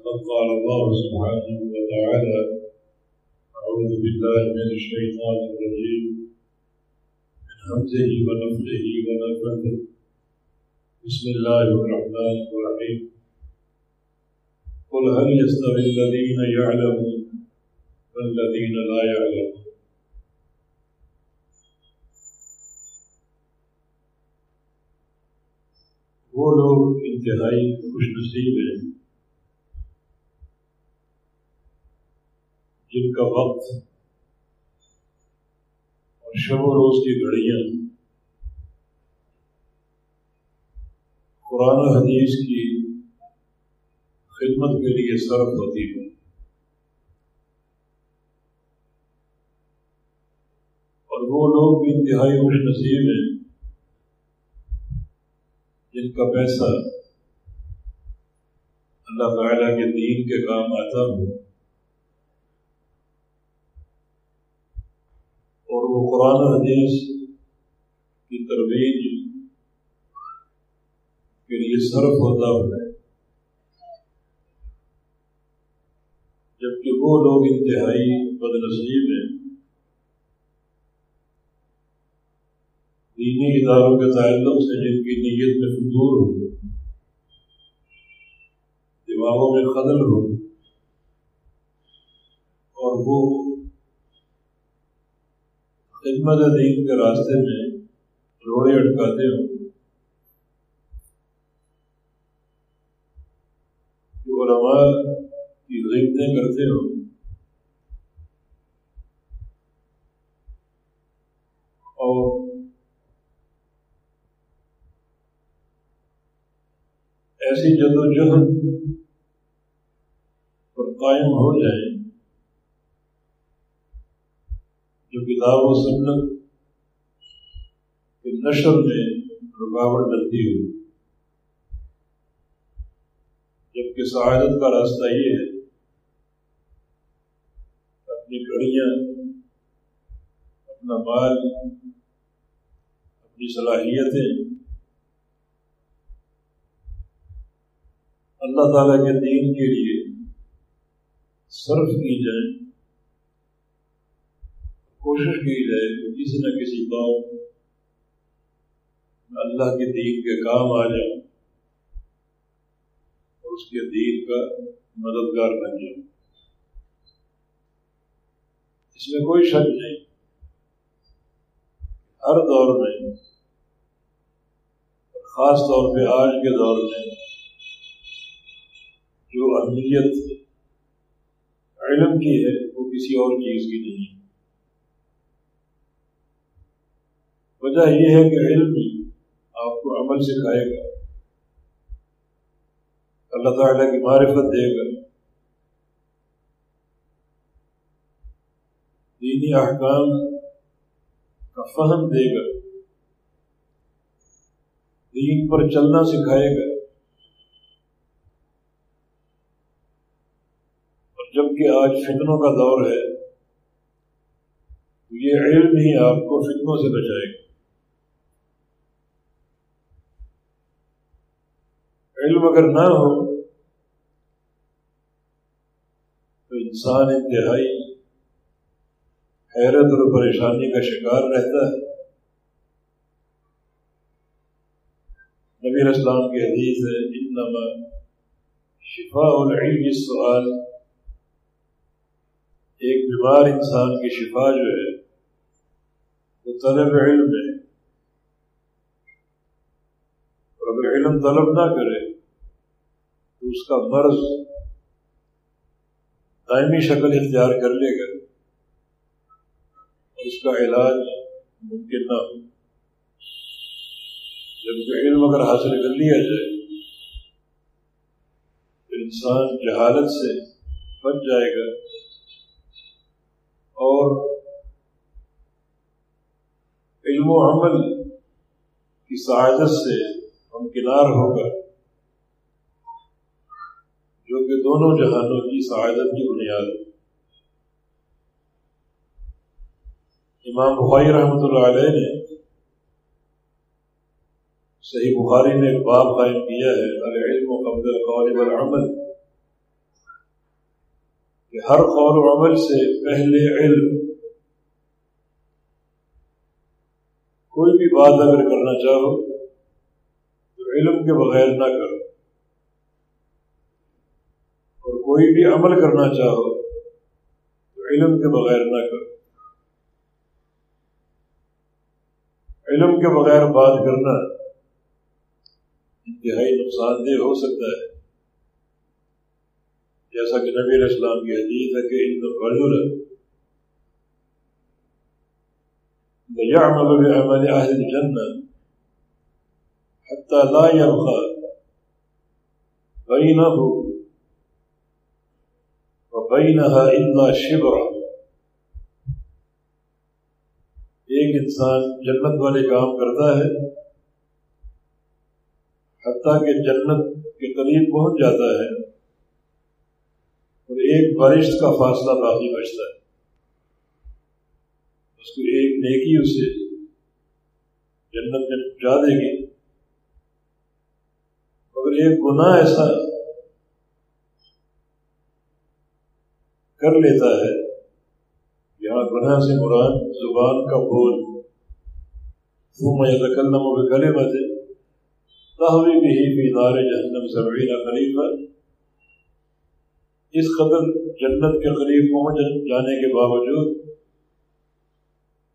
لقد قال الله سبحانه وتعالى أعوذ بالله من الشيطان الرجيم، من همزه ونفخه ونفثه. بسم الله الرحمن الرحيم. قل هل يستوي الذين يعلمون والذين لا يعلمون؟ وہ لوگ انتہائی خوش نصیب ہیں۔ جن کا وقت اور شب و روز کی گھڑیاں قرآن و حدیث کی خدمت کے لیے صرف ہوتی ہے اور وہ لوگ بھی انتہائی خوش نصیب ہیں۔ جن کا پیسہ اللہ تعالیٰ کے دین کے کام آتا ہو۔ وہ قرآن حدیث کی ترویج کے لیے صرف ہوتا ہے، جبکہ وہ لوگ انتہائی بد نصیب ہیں۔ دینی اداروں کے تعلق سے جن کی نیت میں فضور ہو، دماغوں میں قدر ہو، اور وہ خدمت دین کے راستے میں روڑے اٹکاتے ہوں۔ جو علماء کی غیبتیں کرتے ہوں۔ اور ایسی جد و جہد پر قائم ہو جائے جو کتاب و سنت کے نشر میں رکاوٹ ڈلتی ہو۔ جبکہ سعادت کا راستہ یہ ہے اپنی گھڑیاں، اپنا مال، اپنی صلاحیتیں اللہ تعالیٰ کے دین کے لیے صرف کی جائے کوشش کی جائے کہ کسی نہ کسی قوم اللہ کے دین کے کام آ جائے اور اس کے دین کا مددگار بن جائے اس میں کوئی شک نہیں ہر دور میں خاص طور پہ آج کے دور میں جو اہمیت علم کی ہے وہ کسی اور چیز کی نہیں۔ وجہ یہ ہے کہ علم بھی آپ کو عمل سکھائے گا۔ اللہ تعالیٰ کی معرفت دے گا۔ دینی احکام کا فہم دے گا۔ دین پر چلنا سکھائے گا۔ اور جبکہ آج فتنوں کا دور ہے، تو یہ علم ہی آپ کو فتنوں سے بچائے گا۔ علم اگر نہ ہو، تو انسان انتہائی حیرت اور پریشانی کا شکار رہتا ہے۔ نبی اسلام کی حدیث ہے، انما شفا العلم سوال ایک بیمار انسان کی شفا جو ہے، وہ طلب علم ہے۔ اور اگر علم طلب نہ کرے تو اس کا مرض دائمی شکل اختیار کر لے گا اس کا علاج ممکن نہ ہو۔ جب علم اگر حاصل کر لیا جائے، تو انسان جہالت سے بچ جائے گا اور علم و عمل کی سعادت سے ہمکنار ہوگا۔ جو کہ دونوں جہانوں کی سعادت کی بنیاد ہے۔ امام بخاری رحمۃ اللہ علیہ نے صحیح بخاری نے ایک باب قائم کیا ہے، العلم و قبل القول والعمل، کہ ہر قول و عمل سے پہلے علم، کوئی بھی بات اگر کرنا چاہو تو علم کے بغیر نہ کرو۔ کوئی بھی عمل کرنا چاہو، تو علم کے بغیر نہ کرو۔ علم کے بغیر بات کرنا انتہائی نقصان دہ ہو سکتا ہے۔ جیسا کہ نبی علیہ السلام کی حدیث ہے کہ ان رجل يعمل بعمل أهل الجنة حتى لا يبقى بينه وبينها إلا شبرا ایک انسان جنت والے کام کرتا ہے، حتیٰ کہ جنت کے قریب پہنچ جاتا ہے اور ایک بارش کا فاصلہ باقی بچتا ہے۔ اس کو ایک نیکی اسے جنت میں پہنچا دے گی، مگر ایک گناہ ایسا کر لیتا ہے۔ یہاں گناہ سے مراد زبان کا بول۔ ثم يتكلم بكلمة تهوي به في نار جہنم سبعین خلیفہ۔ اس قدر جنت کے قریب پہنچ جانے کے باوجود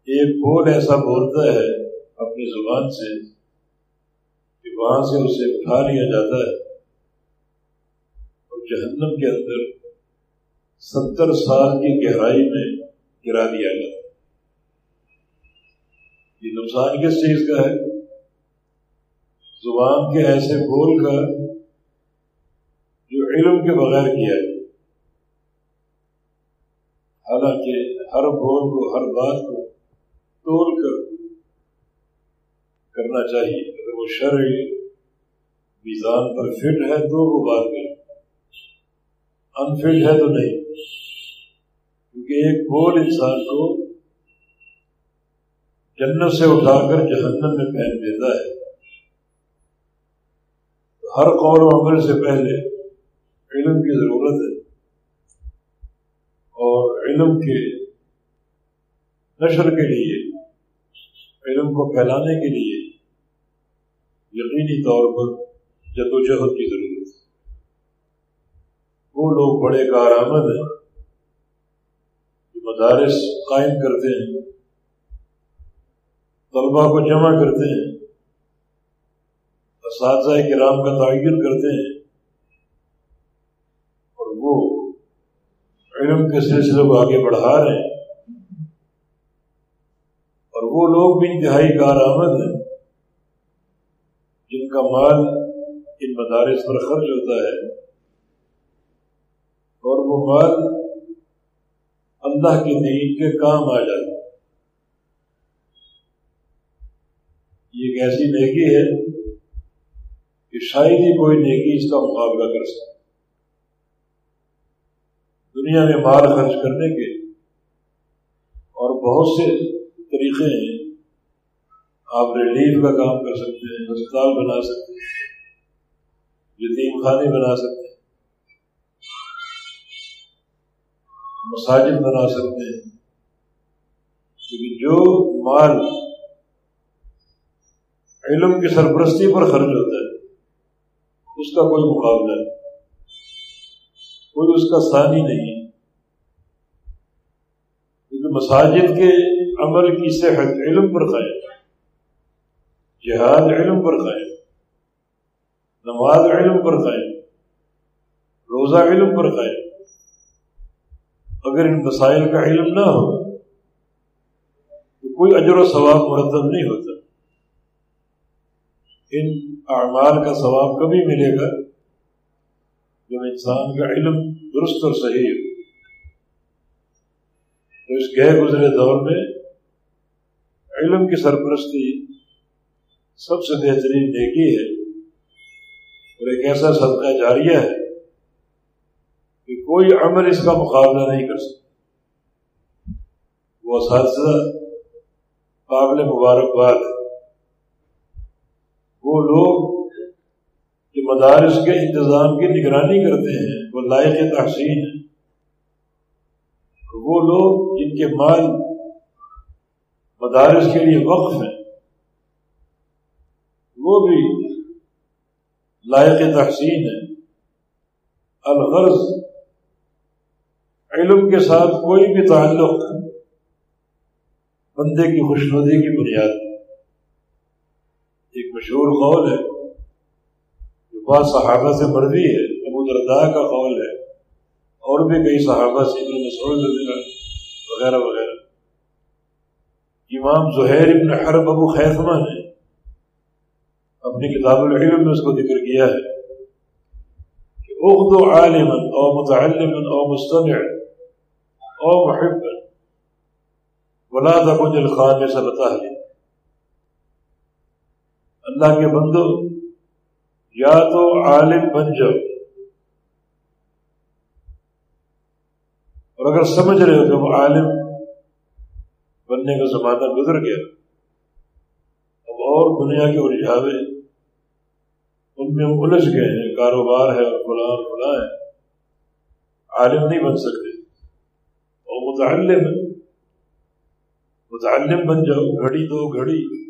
ایک بول ایسا بولتا ہے اپنی زبان سے کہ وہاں سے اسے اٹھا لیا جاتا ہے اور جہنم کے اندر ستر سال کی گہرائی میں گرا دیا گیا۔ یہ نقصان کس چیز کا ہے؟ زبان کے ایسے بول کا جو علم کے بغیر کیا ہے۔ حالانکہ ہر بول کو، ہر بات کو تول کر کرنا چاہیے۔ اگر وہ شرعی میزان پر فٹ ہے تو وہ بات کرے انفٹ ہے تو نہیں۔ کیونکہ ایک بول انسان کو جنت سے اٹھا کر جہنم میں پہن دیتا ہے۔ ہر قول و عمل سے پہلے علم کی ضرورت ہے۔ اور علم کے نشر کے لیے، علم کو پھیلانے کے لیے یقینی طور پر جد و جہد کی ضرورت وہ لوگ بڑے کارآمد ہیں جو مدارس قائم کرتے ہیں طلبا کو جمع کرتے ہیں، اساتذہ کرام کا تعین کرتے ہیں اور وہ علم کے سلسلے کو آگے بڑھا رہے ہیں۔ اور وہ لوگ بھی انتہائی کارآمد ہیں، جن کا مال ان مدارس پر خرچ ہوتا ہے۔ اور وہ مال اللہ کے دین کے کام آ جاتا ہے یہ ایک ایسی نیکی ہے کہ شاید ہی کوئی نیکی اس کا مقابلہ کر سکے۔ دنیا میں مال خرچ کرنے کے اور بہت سے طریقے ہیں۔ آپ ریلیف کا کام کر سکتے ہیں، ہسپتال بنا سکتے ہیں، یتیم خانے بنا سکتے ہیں۔ مساجد بنا سکتے ہیں۔ کیونکہ جو مال علم کی سرپرستی پر خرچ ہوتا ہے، اس کا کوئی مقابلہ کوئی اس کا ثانی نہیں کیونکہ مساجد کے عمل کی صحت علم پر قائم جہاد علم پر قائم نماز علم پر قائم روزہ علم پر قائم اگر ان مسائل کا علم نہ ہو، تو کوئی اجر و ثواب مرتب نہیں ہوتا۔ ان اعمال کا ثواب کبھی ملے گا جب انسان کا علم درست اور صحیح ہو۔ تو اس گئے گزرے دور میں علم کی سرپرستی سب سے بہترین نیکی ہے اور ایک ایسا صدقہ جاریہ ہے کوئی عمل اس کا مقابلہ نہیں کر سکتا۔ وہ اساتذہ قابل مبارکباد ہے۔ وہ لوگ جو مدارس کے انتظام کی نگرانی کرتے ہیں، وہ لائق تحسین ہیں۔ وہ لوگ جن کے مال مدارس کے لیے وقف ہیں، وہ بھی لائق تحسین ہے الغرض علم کے ساتھ کوئی بھی تعلق بندے کی خوشنودی کی بنیاد ایک مشہور قول ہے، جو بعض صحابہ سے مروی ہے، ابو دردا کا قول ہے، اور بھی کئی صحابہ سے، ابن مسعود وغیرہ وغیرہ۔ امام زہیر ابن حرب ابو خیثمہ نے اپنی کتاب العلم میں اس کو ذکر کیا ہے کہ اخدو عالما او متعلما او مستمع۔ او محبا ولا تكن الخامس بتاہلی اللہ کے بندو، یا تو عالم بن جاؤ۔ اور اگر سمجھ رہے ہو کہ وہ عالم بننے کا زمانہ گزر گیا، اب اور دنیا کے الجھاوے ان میں الجھ گئے ہیں، کاروبار ہے اور فلاں فلاں ہے عالم نہیں بن سکتے۔ اور متعلم متعلم بن جاؤ، گھڑی دو گھڑی۔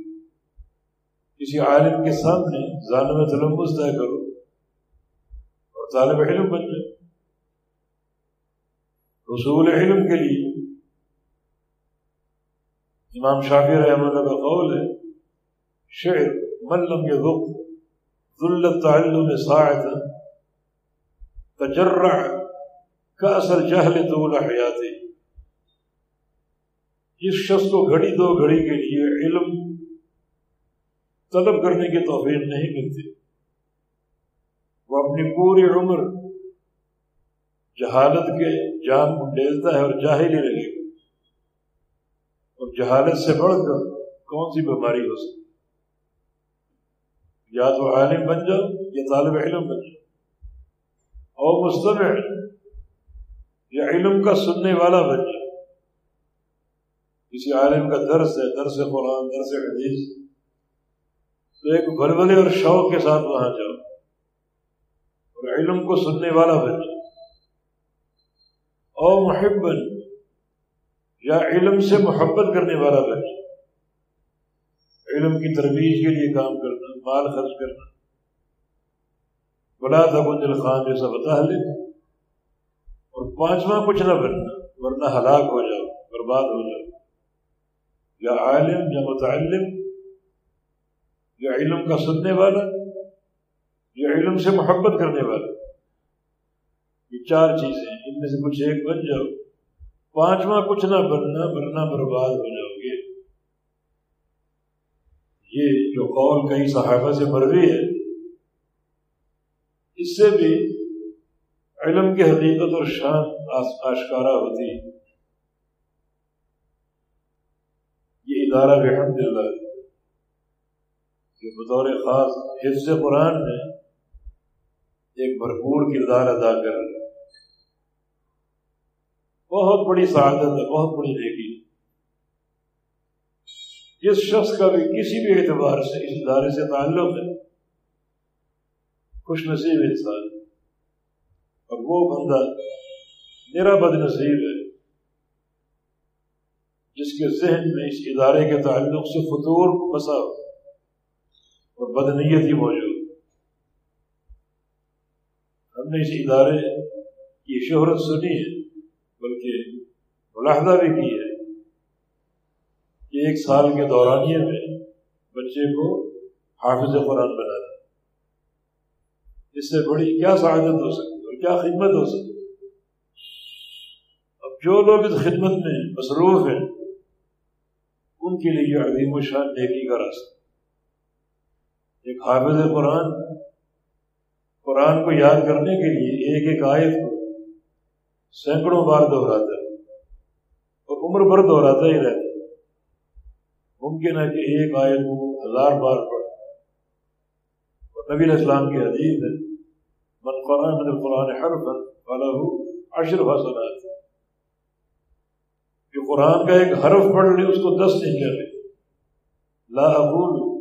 کسی عالم کے سامنے ظالم تلمبس طے کرو اور طالب علم بن جائے رسول علم کے لیے۔ امام شافی رحمہ اللہ کا قول ہے، شعر من لم يذق ذل التعلم ساعتا تجرع کاثر جہل طول حیاتی۔ جس شخص کو گھڑی دو گھڑی کے لیے علم طلب کرنے کی توفیق نہیں ملتی۔ وہ اپنی پوری عمر جہالت کے جان کو ڈیلتا ہے اور جاہل ہی رہے گا۔ اور جہالت سے بڑھ کر کون سی بیماری ہو سکتی؟ یا تو عالم بن جاؤ یا طالب علم بن جاؤ۔ اور مستمع یا علم کا سننے والا بن جاؤ۔ کسی عالم کا درس ہے، درس قرآن، درس حدیث۔ تو ایک بلبلے اور شوق کے ساتھ وہاں جاؤ۔ اور علم کو سننے والا بن۔ او محب یا علم سے محبت کرنے والا بن۔ علم کی ترویج کے لیے کام کرنا، مال خرچ کرنا۔ بلا تھا دل خان جیسا بتا لے اور پانچواں کچھ نہ بننا، ورنہ ہلاک ہو جاؤ، برباد ہو جاؤ۔ یا عالم، یا متعلم، یا علم کا سننے والا، یا علم سے محبت کرنے والا۔ یہ چار چیزیں ان میں سے کچھ ایک بن جاؤ۔ پانچواں، کچھ نہ بننا بننا برباد ہو جاؤ گے۔ یہ جو قول کئی صحابہ سے مروی ہے، اس سے بھی علم کی حقیقت اور شان آشکارا ہوتی ہے۔ ادارہ بحمد اللہ جو بطور خاص حفظ قرآن میں ایک بھرپور کردار ادا کر رہا بہت بڑی سعادت ہے، بہت بڑی نیکی۔ جس شخص کا بھی کسی بھی اعتبار سے اس ادارے سے تعلق ہے، خوش نصیب انسان اور وہ بندہ میرا بد نصیب ہے۔ کے ذہن میں اس ادارے کے تعلق سے فطور بسا اور بدنیت ہی موجود۔ ہم نے اس ادارے کی شہرت سنی ہے، بلکہ ملاحدہ بھی کی ہے کہ ایک سال کے دورانیے میں بچے کو حافظ قرآن بنا دیں اس سے بڑی کیا سعادت ہو سکتی اور کیا خدمت ہو سکتی اب جو لوگ اس خدمت میں مصروف ہیں ان کے لیے عظیم و شان نیکی کا راستہ۔ ایک حافظ قرآن قرآن کو یاد کرنے کے لیے ایک ایک آیت کو سینکڑوں بار دہراتا ہے اور عمر بھر دہراتا ہی رہتا ہے۔ ممکن ہے کہ ایک آیت کو ہزار بار پڑھ اور نبی اسلام کی حدیث ہے، من قرآن من القرآن حرفا فله عشر حسنات. جو قرآن کا ایک حرف پڑھ لے، اس کو دس نہیں کرے لا اقول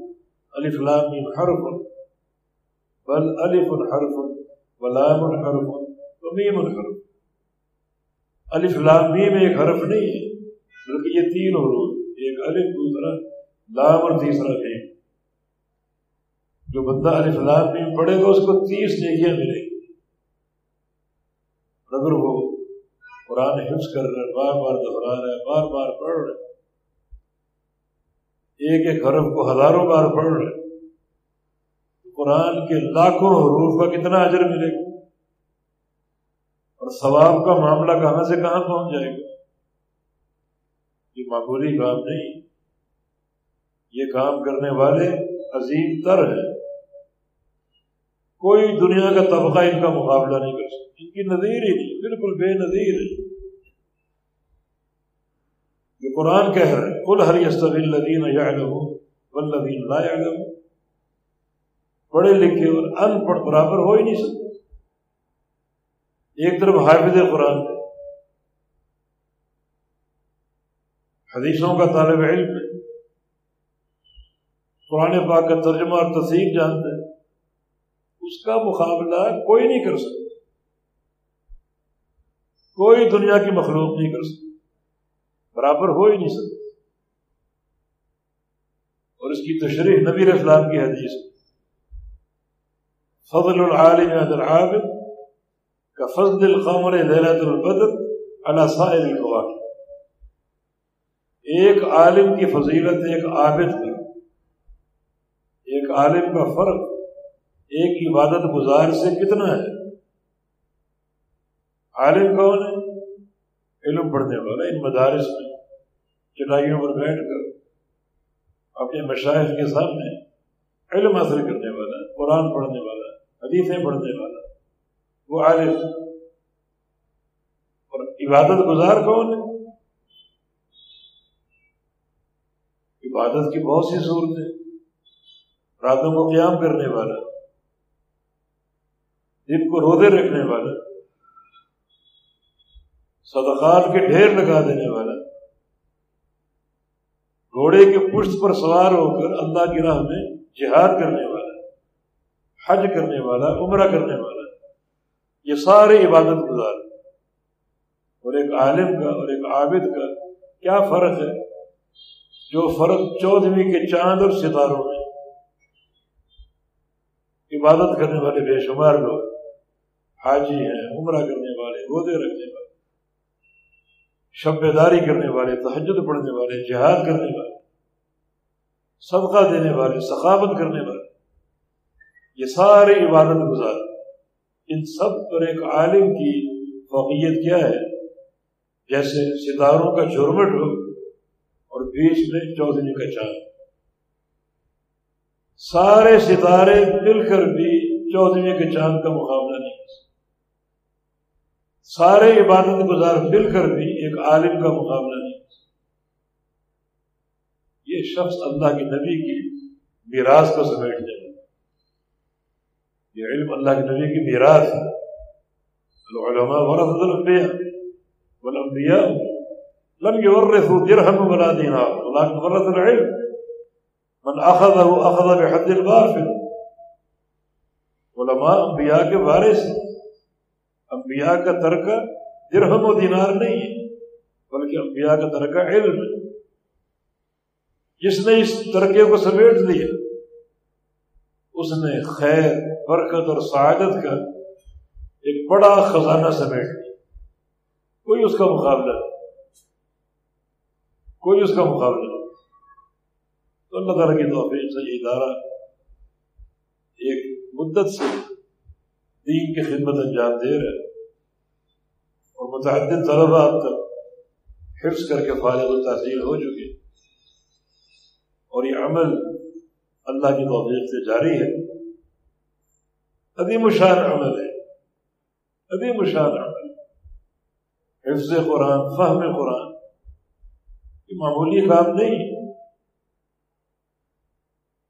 الف لام حرف، بل الف حرف ولام حرف ومیم حرف۔ الف لام میم ایک حرف نہیں ہے، بلکہ یہ تین حروف، ایک الف، دوسرا لام اور تیسرا میم۔ جو بندہ علی فلاد میں پڑھے گا، اس کو تیس نیکیاں ملے گی۔ اگر وہ قرآن حفظ کر رہے بار بار دہرا رہے بار بار پڑھ رہے ایک ایک حرف کو ہزاروں بار پڑھ رہے قرآن کے لاکھوں حروف کا کتنا اجر ملے گا؟ اور ثواب کا معاملہ کہاں سے کہاں پہنچ جائے گا؟ یہ معمولی کام نہیں۔ یہ کام کرنے والے عظیم تر ہیں۔ کوئی دنیا کا طبقہ ان کا مقابلہ نہیں کر سکتا۔ ان کی نظیر ہی نہیں، بالکل بے نظیر ہے۔ یہ قرآن کہہ رہے کل ہر الدین ولدین لا پڑھے لکھے اور ان پڑھ برابر ہو ہی نہیں سکتے ایک طرف حافظ قرآن۔ حدیثوں کا طالب علم قرآن پاک کا ترجمہ اور تصحیح جانتے ہیں۔ اس کا مقابلہ کوئی نہیں کر سکتا۔ کوئی دنیا کی مخلوق نہیں کر سکتی برابر ہو ہی نہیں سکتا۔ اور اس کی تشریح نبی اسلام کی حدیث۔ فضل العالم العابد کا فضل القمر ليلة البدر على سائر ایک عالم کی فضیلت ایک عابد کا ایک عالم کا فرق ایک عبادت گزار سے کتنا ہے؟ عالم کون ہے؟ علم پڑھنے والا ان مدارس میں چٹائیوں پر بیٹھ کر، اپنے مشاہد کے سامنے علم حاصل کرنے والا، قرآن پڑھنے والا، حدیثیں پڑھنے والا، وہ عالم اور عبادت گزار کون ہے؟ عبادت کی بہت سی صورتیں، راتوں کو قیام کرنے والا دن کو روزے رکھنے والا، صدقات کے ڈھیر لگا دینے والا، گھوڑے کے پشت پر سوار ہو کر اللہ کی راہ میں جہاد کرنے والا، حج کرنے والا، عمرہ کرنے والا، یہ سارے عبادت گزار۔ اور ایک عالم کا اور ایک عابد کا کیا فرق ہے؟ جو فرق چودھویں کے چاند اور ستاروں میں۔ عبادت کرنے والے بے شمار لوگ۔ حاجی ہیں، عمرہ کرنے والے، روزے رکھنے والے شباری کرنے والے تحجد پڑھنے والے، جہاد کرنے والے، صدقہ دینے والے ثقافت کرنے والے، یہ سارے عبادت گزار۔ ان سب پر ایک عالم کی فوقیت کیا ہے؟ جیسے ستاروں کا جھرمٹ ہو اور بیچ میں چودھری کا چاند۔ سارے ستارے مل کر بھی چودھویں کے چاند کا مقابلہ سارے عبادت گزار مل کر بھی ایک عالم کا مقابلہ نہیں یہ شخص اللہ کے نبی کی میراث کو سمیٹنے والا یہ علم اللہ کے نبی کی میراث ہے۔ العلماء ورثۃ الانبیاء والانبیاء لم يورثوا درهم ولا دینار ولكن ورث العلم۔ من اخذه اخذ بحد البافل علماء، انبیاء کے وارث۔ ہیں انبیاء کا ترکہ درہم و دینار نہیں ہے، بلکہ انبیاء کا ترکہ علم ہے۔ جس نے اس ترکے کو سمیٹ لیا، اس نے خیر، برکت اور سعادت کا ایک بڑا خزانہ سمیٹ لیا۔ کوئی اس کا مقابلہ نہیں۔ کوئی اس کا مقابلہ نہیں۔ تو اللہ تعالیٰ کی توفیق سے یہ ادارہ ایک مدت سے دین کی خدمت انجام دے رہے اور متعدد طلبا اب تک حفظ کر کے فارغ و تحصیل ہو چکے اور یہ عمل اللہ کی توفیق سے جاری ہے۔ عدیم شان عمل ہے۔ عدیم شان عمل۔ حفظ قرآن فہم قرآن۔ یہ معمولی کام نہیں۔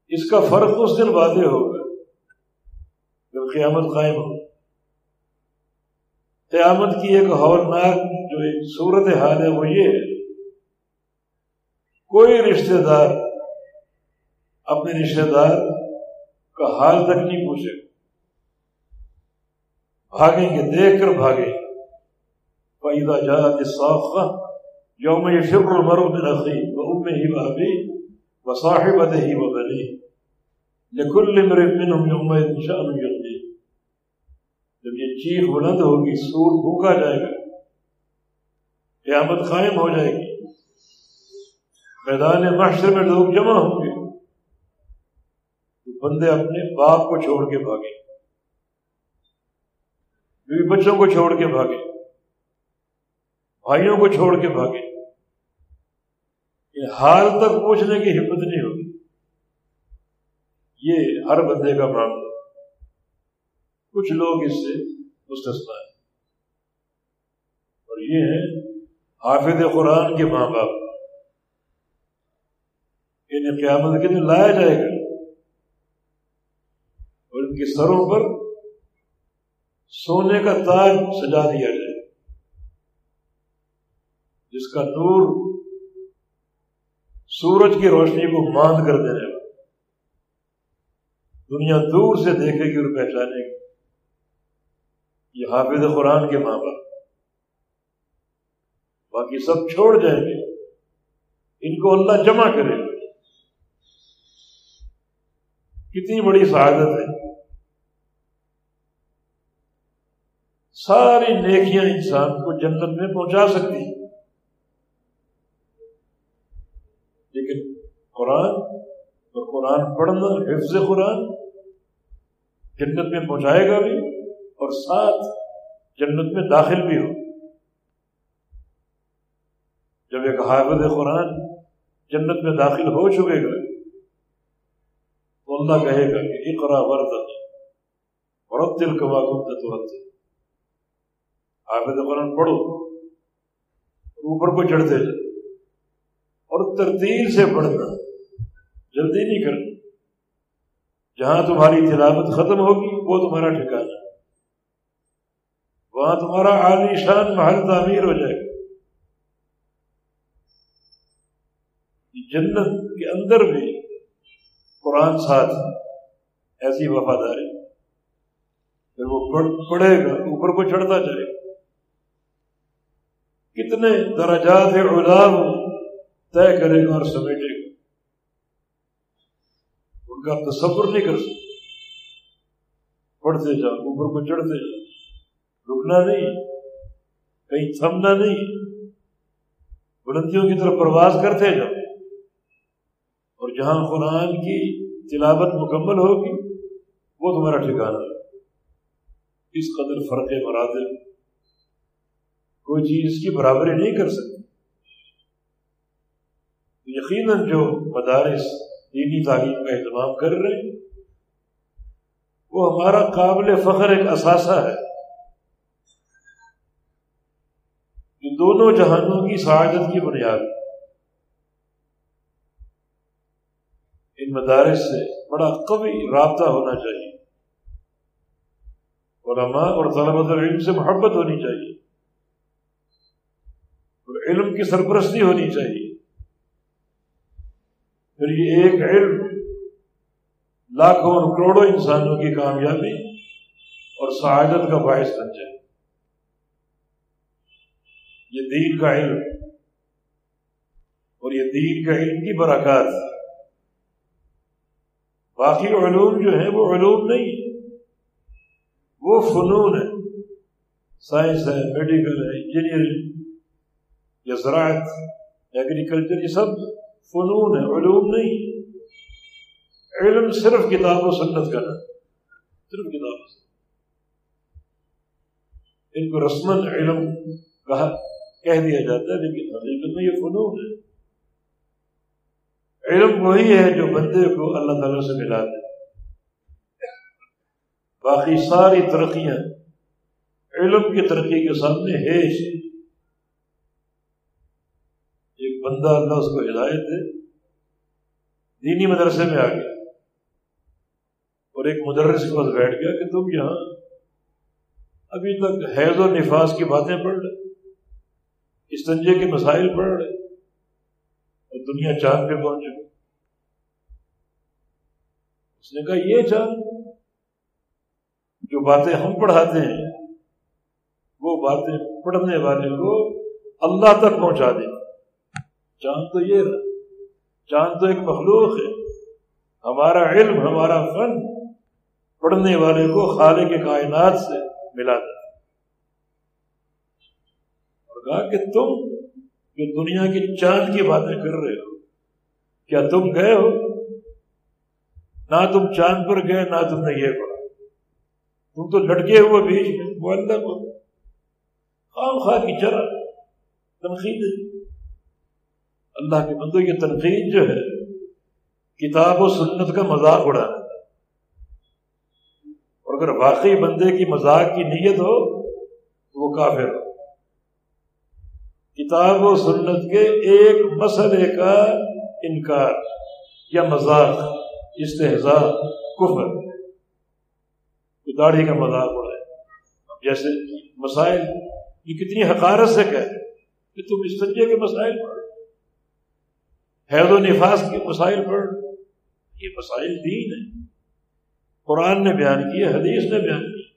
اس کا فرق اس دن واضح ہوگا جب قیامت قائم ہو۔ قیامت کی ایک ہولناک جو ایک صورت حال ہے وہ یہ ہے، کوئی رشتہ دار اپنے رشتہ دار کا حال تک نہیں پوچھے۔ بھاگیں گے، دیکھ کر بھاگے پیدا جات صاف یوم شکر مرو میں رکھی وہ ام ہی بھابی وہ صاحب ہی وہ بنی لکل منهم يومئذ شأن يغنيه۔ جب یہ چیخ بلند ہوگی، سور بھوکا جائے گا، قیامت قائم ہو جائے گی۔ میدان محشر میں لوگ جمع ہوں گے۔ تو بندے اپنے باپ کو چھوڑ کے بھاگے۔ بیوی بچوں کو چھوڑ کے بھاگے۔ بھائیوں کو چھوڑ کے بھاگے۔ حال تک پوچھنے کی ہمت نہیں ہوگی۔ یہ ہر بندے کا معاملہ کچھ لوگ اس سے مستثنا ہیں۔ اور یہ ہے، حافظ قرآن کے ماں باپ۔ انہیں قیامت کے دن لایا جائے گا۔ اور ان کے سروں پر سونے کا تاج سجا دیا جائے۔ گا جس کا نور سورج کی روشنی کو ماند کر دینے گا دنیا دور سے دیکھے گی اور پہچانے گی۔ یہ حافظ قرآن کے ماں باپ باقی سب چھوڑ جائیں گے۔ ان کو اللہ جمع کرے۔ گا کتنی بڑی سعادت ہے۔ ساری نیکیاں انسان کو جنت میں پہنچا سکتی لیکن قرآن اور قرآن پڑھنا، حفظ قرآن جنت میں پہنچائے گا بھی۔ اور ساتھ جنت میں داخل بھی ہو۔ جب ایک حافظ قرآن جنت میں داخل ہو چکے گا، تو اللہ کہے گا کہ اقرا ورد دل کا ترت حافظ قرآن پڑھو، اوپر کو چڑھتے جائے اور ترتیل سے پڑھنا، جلدی نہیں کرنا۔ جہاں تمہاری تلاوت ختم ہوگی، وہ تمہارا ٹھکانا وہاں تمہارا عالی شان محل تعمیر ہو جائے گا۔ جنت کے اندر بھی قرآن ساتھ ایسی وفاداری۔ پھر وہ پڑھے گا، اوپر کو چڑھتا جائے گا۔ کتنے درجات عذاب طے کرے گا اور سمیٹے گا۔ ان کا تصور نہیں کر سکتے پڑھتے جاؤ، اوپر کو چڑھتے جاؤ۔ رکنا نہیں، کہیں تھمنا نہیں۔ بلندیوں کی طرف پرواز کرتے جاؤ۔ اور جہاں قرآن کی تلاوت مکمل ہوگی، وہ تمہارا ٹھکانا ہے۔ اس قدر فرق مراتب، کوئی چیز اس کی برابری نہیں کر سکتی۔ یقیناً جو مدارس دینی تعلیم کا اہتمام کر رہے ہیں، وہ ہمارا قابل فخر ایک اثاثہ ہے جو دونوں جہانوں کی سعادت کی بنیاد۔ ان مدارس سے بڑا قوی رابطہ ہونا چاہیے۔ علماء اور طلبت العلم سے محبت ہونی چاہیے۔ اور علم کی سرپرستی ہونی چاہیے۔ پھر یہ ایک علم لاکھوں اور کروڑوں انسانوں کی کامیابی اور سعادت کا باعث بن جائے۔ یہ دین کا علم اور یہ دین کا علم کی برکات باقی علوم جو ہیں وہ علوم نہیں وہ فنون ہے سائنس ہے، میڈیکل ہے انجینئرنگ یا زراعت ایگریکلچر یہ سب فنون ہے علوم نہیں علم صرف کتاب و سنت کا نا صرف کتاب و سنت۔ ان کو رسمن علم کہا کہہ دیا جاتا ہے، لیکن حقیقت میں یہ فنون ہے۔ علم وہی ہے جو بندے کو اللہ تعالیٰ سے ملا دے باقی ساری ترقیاں علم کی ترقی کے سامنے ہے ایک بندہ اللہ اس کو ہدایت دے، دینی مدرسے میں آ گیا۔ اور ایک مدرس کے پاس بیٹھ گیا کہ تم یہاں ابھی تک حیض و نفاس کی باتیں پڑھ رہے۔ استنجے کے مسائل پڑھ رہے اور دنیا چاند پہ پہنچ گئی۔ اس نے کہا، یہ چاند جو باتیں ہم پڑھاتے ہیں، وہ باتیں پڑھنے والے کو اللہ تک پہنچا دیں۔ چاند تو یہ رہا چاند تو ایک مخلوق ہے۔ ہمارا علم، ہمارا فن پڑھنے والے کو خالق کے کائنات سے ملا دے۔ کہا کہ تم جو دنیا کی چاند کی باتیں کر رہے ہو، کیا تم گئے ہو؟ نہ تم چاند پر گئے، نہ تم نے یہ پڑھا۔ تم تو لٹکے ہوئے بیچ میں، وہ اللہ کو۔ خام خواہ کی چرا تنقید اللہ کے بندو یہ تنقید جو ہے، کتاب و سنت کا مذاق اڑانا۔ اور اگر واقعی بندے کی مذاق کی نیت ہو، تو وہ کافر ہو۔ کتاب و سنت کے ایک مسئلے کا انکار یا مذاق، استحضاء، کفر۔ داڑھی کا مذاق ہو رہا ہے۔ جیسے مسائل، یہ کتنی حقارت سے کہ تم اس سنجے کے مسائل پڑھ۔ حید و نفاس کے مسائل پڑھ۔ یہ مسائل دین ہے قرآن نے بیان کیا حدیث نے بیان کیا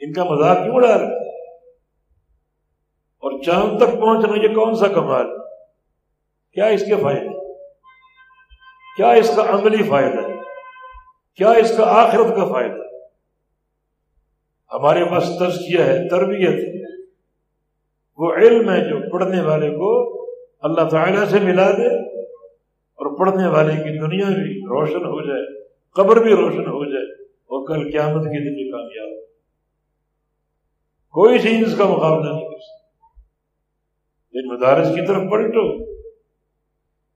ان کا مذاق کیوں اڑا رہا اور چاند تک پہنچنا یہ کون سا کمال؟ کیا اس کے فائدے؟ کیا اس کا عملی فائدہ؟ کیا اس کا آخرت کا فائدہ؟ ہمارے پاس تزکیہ ہے، تربیت۔ وہ علم ہے جو پڑھنے والے کو اللہ تعالیٰ سے ملا دے اور پڑھنے والے کی دنیا بھی روشن ہو جائے، قبر بھی روشن ہو جائے، اور کل قیامت کے دن بھی کامیاب کوئی چیز اس کا مقابلہ نہیں کر سکتی ان مدارس کی طرف پلٹو۔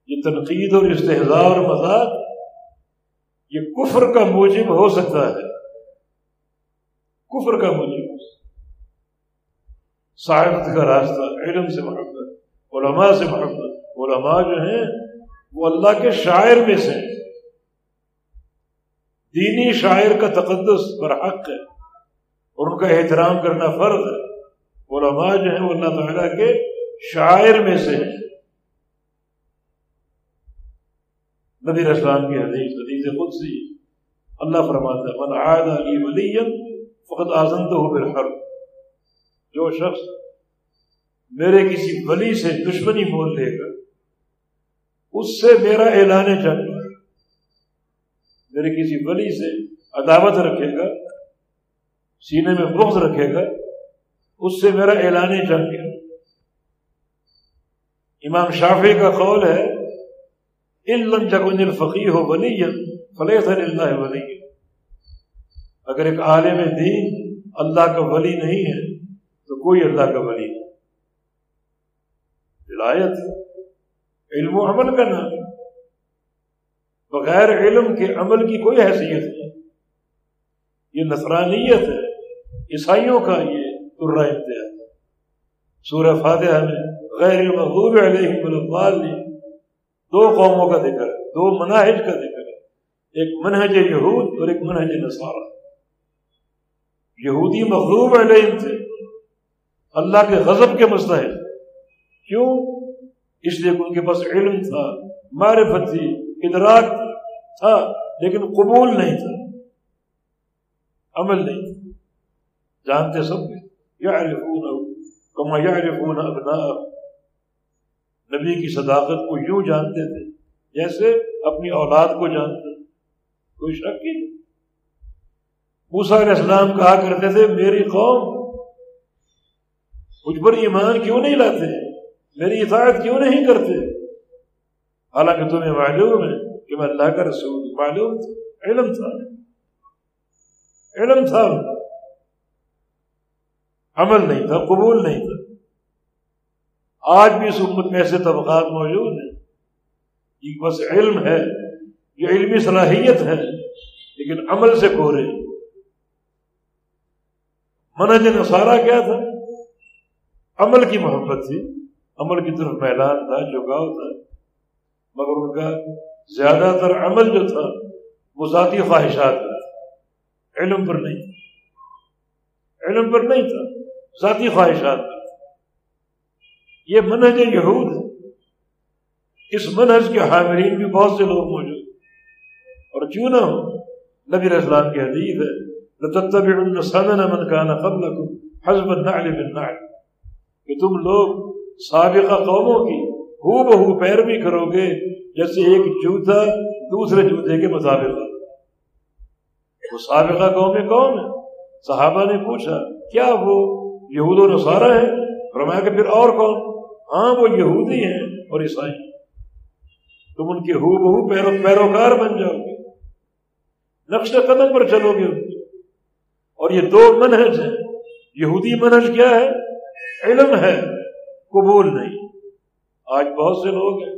یہ تنقید اور استحضاء اور مذاق، یہ کفر کا موجب ہو سکتا ہے۔ کفر کا موجب ہو کا راستہ، علم سے محبت، علماء سے محبت۔ علماء جو ہیں، وہ اللہ کے شاعر میں سے دینی شاعر کا تقدس پر حق ہے۔ اور ان کا احترام کرنا فرض ہے۔ علماء جو ہیں، وہ اللہ تعالیٰ کے شاعر میں سے۔ نبی اسلام کی حدیث حدیث خود سی اللہ فرماتا ہے، من عاد علی ولی فقط آزم تو ہو بالحرب. جو شخص میرے کسی ولی سے دشمنی مول لے گا، اس سے میرا اعلان جنگ میرے کسی ولی سے عداوت رکھے گا، سینے میں بغض رکھے گا، اس سے میرا اعلان جنگ ہے امام شافی کا قول ہے علم جگن الفقی ہو ولی فلیح اللہ ولی اگر ایک عالم دین اللہ کا ولی نہیں ہے، تو کوئی اللہ کا ولی نہیں۔ ولایت علم و عمل کا نام۔ بغیر علم کے عمل کی کوئی حیثیت نہیں۔ یہ نصرانیت ہے، عیسائیوں کا یہ ترا امتیاز سورہ فاتحہ میں غیر المغضوب علیہ الضالین. دو قوموں کا ذکر ہے، دو مناہج کا ذکر ہے۔ ایک منہج یہود اور ایک منہج نصارہ۔ یہودی مغلوب علیہ تھے۔ اللہ کے غضب کے مستحق۔ کیوں؟ اس لیے کہ ان کے پاس علم تھا، معرفت تھی، ادراک تھا، لیکن قبول نہیں تھا۔ عمل نہیں تھا۔ جانتے سب یعرفون کما یعرفون ابناء نبی کی صداقت کو یوں جانتے تھے جیسے اپنی اولاد کو جانتے کوئی شک ہی نہیں۔ موسا علیہ السلام کہا کرتے تھے، میری قوم، مجھ پر ایمان کیوں نہیں لاتے؟ میری اطاعت کیوں نہیں کرتے؟ حالانکہ تمہیں معلوم ہے کہ میں اللہ کا رسول معلوم تھا، علم تھا۔ علم تھا۔ عمل نہیں تھا، قبول نہیں تھا۔ آج بھی اس امت میں ایسے طبقات موجود ہیں۔ یہ بس علم ہے، یہ علمی صلاحیت ہے، لیکن عمل سے کورے۔ منج نصارہ کیا تھا؟ عمل کی محبت تھی، عمل کی طرف میدان تھا، جھکاؤ تھا۔ مگر ان کا زیادہ تر عمل جو تھا، وہ ذاتی خواہشات تھا علم پر نہیں۔ تھا علم پر نہیں تھا، ذاتی خواہشات پر یہ منہج یہود ہے۔ اس منہج کے حامرین بھی بہت سے لوگ موجود اور کیوں نہ ہو؟ نبی اسلام کی حدیث ہے من كان قبلكم حزب النعل بالنعل۔ کہ تم لوگ سابقہ قوموں کی ہو بہو پیروی کرو گے، جیسے ایک جوتا دوسرے جوتے کے مطابق۔ وہ سابقہ قوم کون ہے؟ صحابہ نے پوچھا، کیا وہ یہود و نصارہ ہے فرمایا کہ پھر اور کون؟ ہاں وہ یہودی ہیں اور عیسائی تم ان کے ہو بہو پیرو، پیروکار بن جاؤ گے۔ نقش قدم پر چلو گے۔ ان کے اور یہ دو منہج ہیں۔ یہودی منہج کیا ہے؟ علم ہے، قبول نہیں۔ آج بہت سے لوگ ہیں،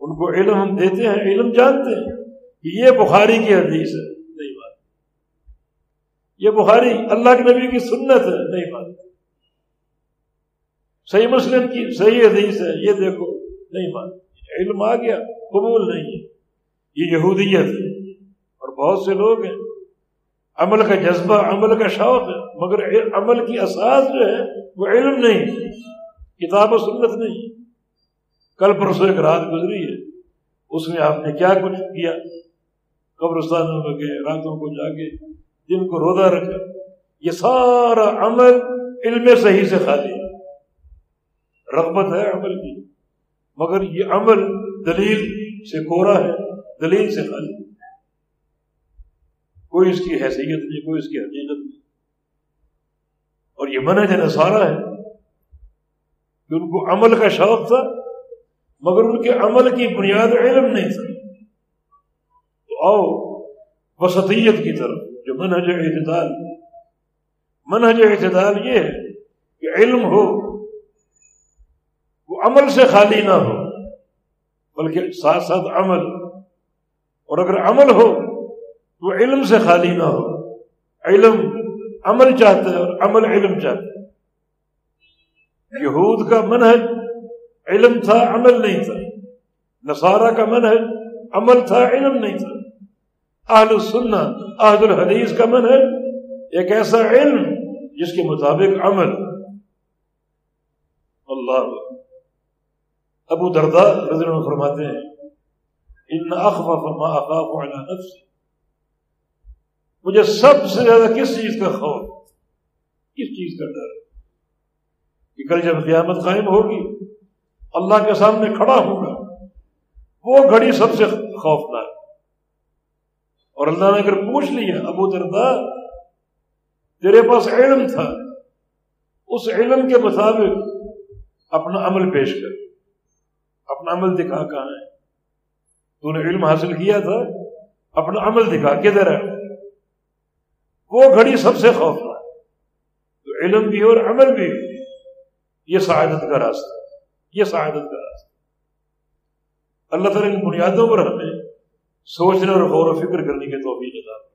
ان کو علم ہم دیتے ہیں، علم جانتے ہیں کہ یہ بخاری کی حدیث ہے، نہیں بات یہ بخاری اللہ کے نبی کی سنت ہے، نہیں بات صحیح مسلم کی، صحیح حدیث ہے، یہ دیکھو، نہیں مان علم آ گیا، قبول نہیں ہے۔ یہ یہودیت ہے۔ اور بہت سے لوگ ہیں۔ عمل کا جذبہ، عمل کا شوق ہے، مگر عمل کی اساس جو ہے، وہ علم نہیں کتاب و سنت نہیں کل پرسوں ایک رات گزری ہے۔ اس میں آپ نے کیا کچھ کیا؟ قبرستانوں میں گئے راتوں کو جا کے جن کو روزہ رکھا۔ یہ سارا عمل علم صحیح سے خالی ہے۔ رغبت ہے عمل کی۔ مگر یہ عمل دلیل سے کورا ہے، دلیل سے خالی۔ کوئی اس کی حیثیت نہیں، کوئی اس کی حقیقت نہیں۔ اور یہ منج نصارہ ہے کہ ان کو عمل کا شوق تھا، مگر ان کے عمل کی بنیاد علم نہیں تھا تو آؤ وسطیت کی طرف، جو منہج اعتدال۔ منہج اعتدال یہ ہے کہ علم ہو عمل سے خالی نہ ہو، بلکہ ساتھ ساتھ عمل۔ اور اگر عمل ہو تو علم سے خالی نہ ہو۔ علم عمل چاہتا ہے اور عمل علم چاہتا ہے۔ یہود کا منحج علم تھا، عمل نہیں تھا۔ نصارہ کا منحج عمل تھا، علم نہیں تھا۔ اہل السنہ، اہل الحدیث کا منحج ایک ایسا علم جس کے مطابق عمل۔ اللہ ابو دردا رضی اللہ فرماتے ہیں، ان اخوف ما اخاف على نفسي مجھے سب سے زیادہ کس چیز کا خوف؟ کس چیز کا ڈر؟ کہ کل جب قیامت قائم ہوگی، اللہ کے سامنے کھڑا ہوگا، وہ گھڑی سب سے خوفناک۔ اور اللہ نے اگر پوچھ لیا، ابو دردا تیرے پاس علم تھا، اس علم کے مطابق اپنا عمل پیش کر۔ اپنا عمل دکھا کہاں ہے؟ تو نے علم حاصل کیا تھا، اپنا عمل دکھا کدھر ہے؟ وہ گھڑی سب سے خوف رہا تو علم بھی اور عمل بھی۔ ہو یہ سعادت کا راستہ یہ سعادت کا راستہ اللہ تعالیٰ ان بنیادوں پر ہمیں سوچنے اور غور و فکر کرنے کے توفیق عطا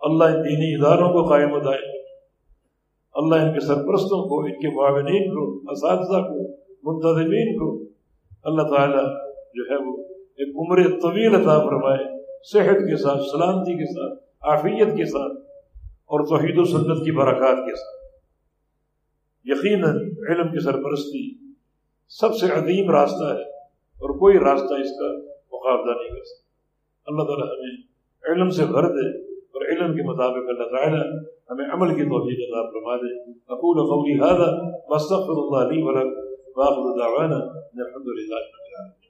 اللہ ان دینی اداروں کو قائم دائیں اللہ ان کے سرپرستوں کو، ان کے معاونین کو، اساتذہ کو، منتظمین کو اللہ تعالیٰ جو ہے وہ ایک عمر طویل عطا فرمائے، صحت کے ساتھ، سلامتی کے ساتھ، عافیت کے ساتھ اور توحید و سنت کی برکات کے ساتھ۔ یقیناً علم کی سرپرستی سب سے عظیم راستہ ہے اور کوئی راستہ اس کا مقابلہ نہیں کر سکتا۔ اللہ تعالیٰ ہمیں علم سے بھر دے اور علم کے مطابق اللہ تعالیٰ ہمیں عمل کی توحید عطا فرما دے۔ اقول قولی هذا واستغفر الله لي ولكم. واخر دعوانا الحمد لله رب العالمين.